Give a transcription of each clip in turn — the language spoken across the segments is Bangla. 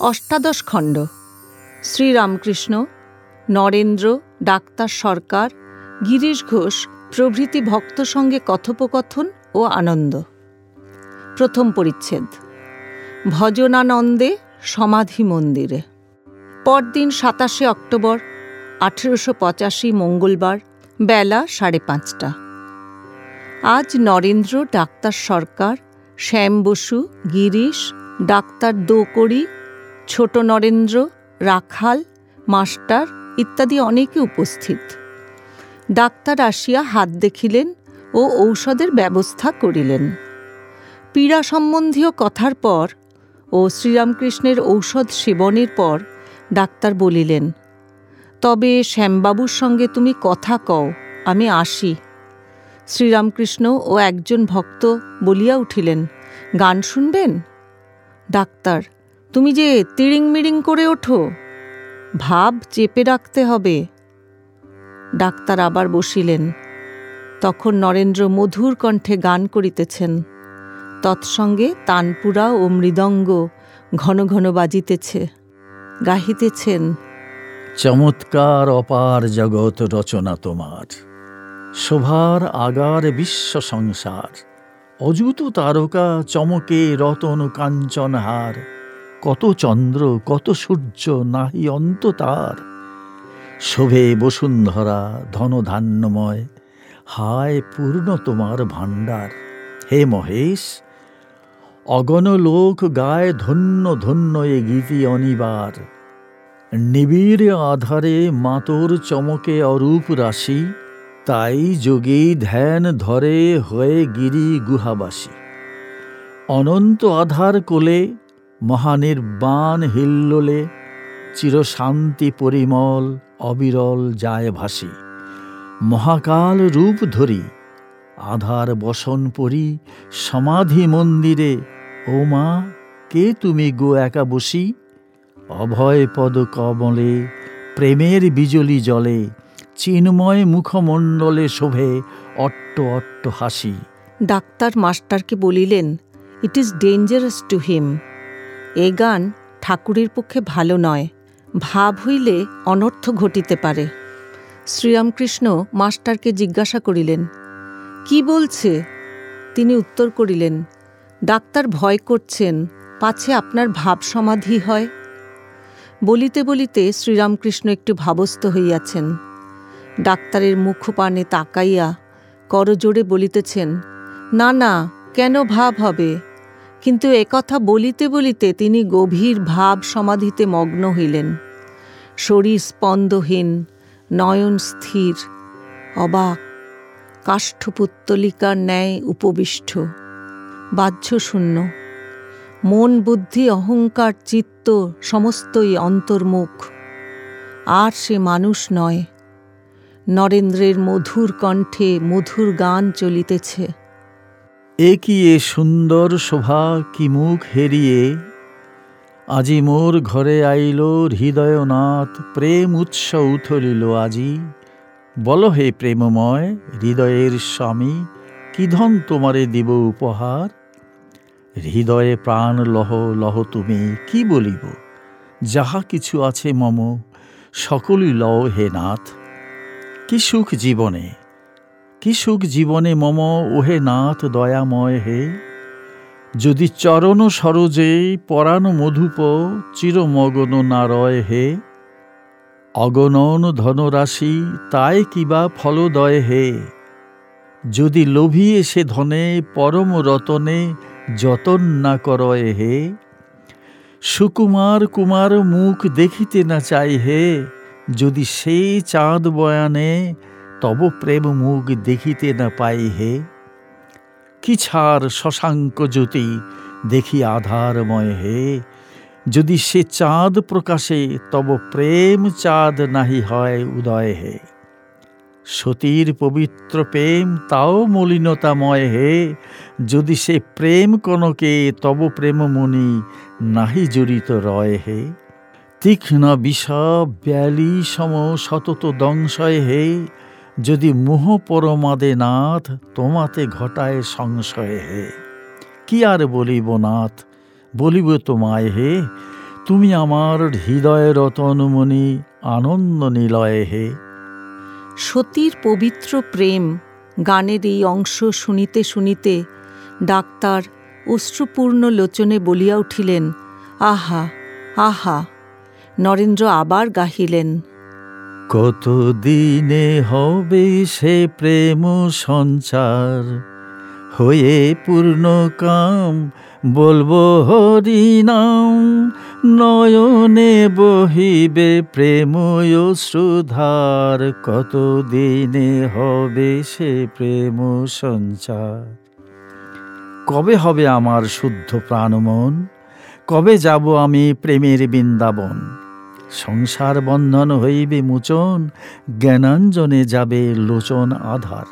অষ্টাদশ খণ্ড। শ্রীরামকৃষ্ণ, নরেন্দ্র, ডাক্তার সরকার, গিরিশ ঘোষ প্রভৃতি ভক্ত সঙ্গে কথোপকথন ও আনন্দ। প্রথম পরিচ্ছেদ। ভজনানন্দে সমাধি মন্দিরে। পরদিন সাতাশে অক্টোবর, আঠেরোশো পঁচাশি মঙ্গলবার, বেলা সাড়ে পাঁচটা। আজ নরেন্দ্র, ডাক্তার সরকার, শ্যাম বসু, গিরিশ, ডাক্তার দোকড়ি ছোট নরেন্দ্র, রাখাল, মাস্টার ইত্যাদি অনেকে উপস্থিত। ডাক্তার আসিয়া হাত দেখিলেন ও ঔষধের ব্যবস্থা করিলেন। পীড়া সম্বন্ধীয় কথার পর ও শ্রীরামকৃষ্ণের ঔষধ সেবনের পর ডাক্তার বলিলেন, তবে শ্যামবাবুর সঙ্গে তুমি কথা কও, আমি আসি। শ্রীরামকৃষ্ণ ও একজন ভক্ত বলিয়া উঠিলেন, গান শুনবেন? ডাক্তার তুমি যে তিড়িং মিড়িং করে ওঠো, ভাব চেপে রাখতে হবে। ডাক্তার আবার বসিলেন। তখন নরেন্দ্র মধুর কণ্ঠে গান করিতেছেন। তৎসঙ্গে তানপুরা ও মৃদঙ্গ ঘন ঘন বাজিতেছে, গাহিতেছেন। চমৎকার অপার জগৎ রচনা তোমার। শোভার আগার বিশ্ব সংসার। অযুত তারকা চমকে রতন কাঞ্চনহার। কত চন্দ্র, কত সূর্য, নাহি অন্ত তার। শোভে বসুন্ধরা ধনধান্যময়, হায় পূর্ণ তোমার ভাণ্ডার। হে মহেশ, অগণ লোক গায় ধন্য ধন্য এ গীতি অনিবার। নিবিড় আধারে মাতোর চমকে অরূপ রাশি, তাই যোগী ধ্যান ধরে হয়ে গিরি গুহাবাসী। অনন্ত আধার কোলে মহানির্বাণ হিল্লোলে চিরশান্তি পরিমল অবিরল যায় ভাসি। মহাকাল রূপ ধরি, আধার বসন পরি, সমাধি মন্দিরে, ও মা, কে তুমি গো একা বসি? অভয় পদ কমলে, প্রেমের বিজলি জলে, চিন্ময় মুখমণ্ডলে শোভে অট্ট অট্ট হাসি। ডাক্তার মাস্টারকে বলিলেন it is dangerous to him এ গান ঠাকুরের পক্ষে ভালো নয়। ভাব হইলে অনর্থ ঘটিতে পারে। শ্রীরামকৃষ্ণ মাস্টারকে জিজ্ঞাসা করিলেন, কি বলছে? তিনি উত্তর করিলেন, ডাক্তার ভয় করছেন, পাছে আপনার ভাব সমাধি হয়? বলিতে বলিতে শ্রীরামকৃষ্ণ একটু ভাবস্থ হইয়াছেন। ডাক্তারের মুখপানে তাকাইয়া করজোড়ে বলিতেছেন, না না, কেন ভাব হবে? কিন্তু একথা বলিতে বলিতে তিনি গভীর ভাব সমাধিতে মগ্ন হইলেন। শরীর স্পন্দহীন, নয়ন স্থির, অবাক, কাষ্ঠপুত্তলিকার ন্যায় উপবিষ্ট, বাহ্যশূন্য। মন, বুদ্ধি, অহংকার, চিত্ত সমস্তই অন্তর্মুখ। আর সে মানুষ নয়। নরেন্দ্রের মধুর কণ্ঠে মধুর গান চলিতেছে। এ কি এ সুন্দর শোভা কি মুখ হেরিয়ে? আজি মোর ঘরে আইল হৃদয়নাথ, প্রেম উৎস উথলিল আজি। বল হে প্রেমময়, হৃদয়ের স্বামী, কি ধন তোমারে দিব উপহার? হৃদয়ে প্রাণ লহ লহ তুমি, কি বলিব? যাহা কিছু আছে মম, সকলই লও হে নাথ। কি সুখ জীবনে কি সুখ জীবনে মম ওহে নাথ দয়াময় হে। যদি চরণ সরোজে পরাণ মধুপ চিরমগন নারয় হে। অগণন ধনরাশি তাই কিবা ফলদয় হে। যদি লোভিয়ে সে ধনে পরম রতনে যতন না করয় হে। সুকুমার কুমার মুখ দেখিতে না চাই হে। যদি সেই চাঁদ বয়ানে তব প্রেম মুখ দেখিতে না পাই হে। কি ছাড় শশাঙ্ক জ্যোতি দেখি আধারময় হে। যদি সে চাঁদ প্রকাশে তব প্রেম চাঁদ নাহি হয় উদয় হে। সতীর পবিত্র প্রেম তাও মলিনতাময় হে। যদি সে প্রেম কনকে তব প্রেমমণি নাহি জড়িত রয় হে। তীক্ষ্ণ বিষ ব্যালি সম সতত দংশয় হে। যদি মোহ পরমাদে নাথ, তোমাতে ঘটায় সংশয় হে। কি আর বলিব নাথ? বলিব তোমায় হে, তুমি আমার হৃদয় রতনমণি আনন্দ নিলয়ে হে। সতীর পবিত্র প্রেম গানের এই অংশ শুনিতে শুনিতে ডাক্তার অশ্রুপূর্ণ লোচনে বলিয়া উঠিলেন, আহা আহা, নরেন্দ্র আবার গাহিলেন। কত দিনে হবে সে প্রেম সঞ্চার? হয়ে পূর্ণ কাম, বলব হরি নাম। নয়নে বহিবে প্রেম শ্রুধার। কত দিনে হবে সে প্রেম সঞ্চার? কবে হবে আমার শুদ্ধ প্রাণমন? কবে যাব আমি প্রেমের বৃন্দাবন? সংসার বন্ধন হইবে মোচন, জ্ঞানাঞ্জনে যাবে লোচন আধার।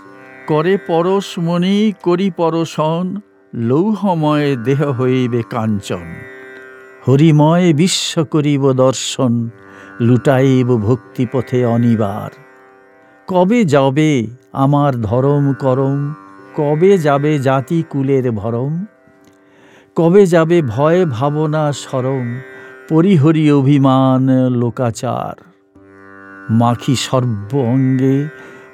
করে পরশ পরশমণি করি পরশন, লৌহময় দেহ হইবে কাঞ্চন। হরিময় বিশ্ব করিব দর্শন, লুটাইব ভক্তিপথে অনিবার। কবে যাবে আমার ধরম করম, কবে যাবে জাতি কুলের ভরম? কবে যাবে ভয় ভাবনা সরম পরিহরি অভিমান লোকাচার। মাখি সর্ব অঙ্গে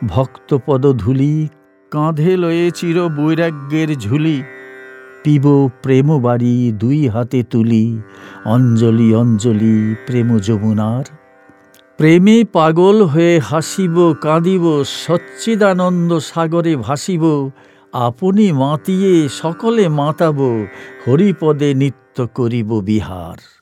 ভক্তপদ ধুলি, কাঁধে লয়ে চির বৈরাগ্যের ঝুলি পিব প্রেম বাড়ি দুই হাতে তুলি, অঞ্জলি অঞ্জলি প্রেম যমুনার। প্রেমে পাগল হয়ে হাসিব, কাঁদিব, সচ্চিদানন্দ সাগরে ভাসিব, আপনি মাতিয়ে সকলে মাতাব, হরিপদে নিত্য করিব বিহার।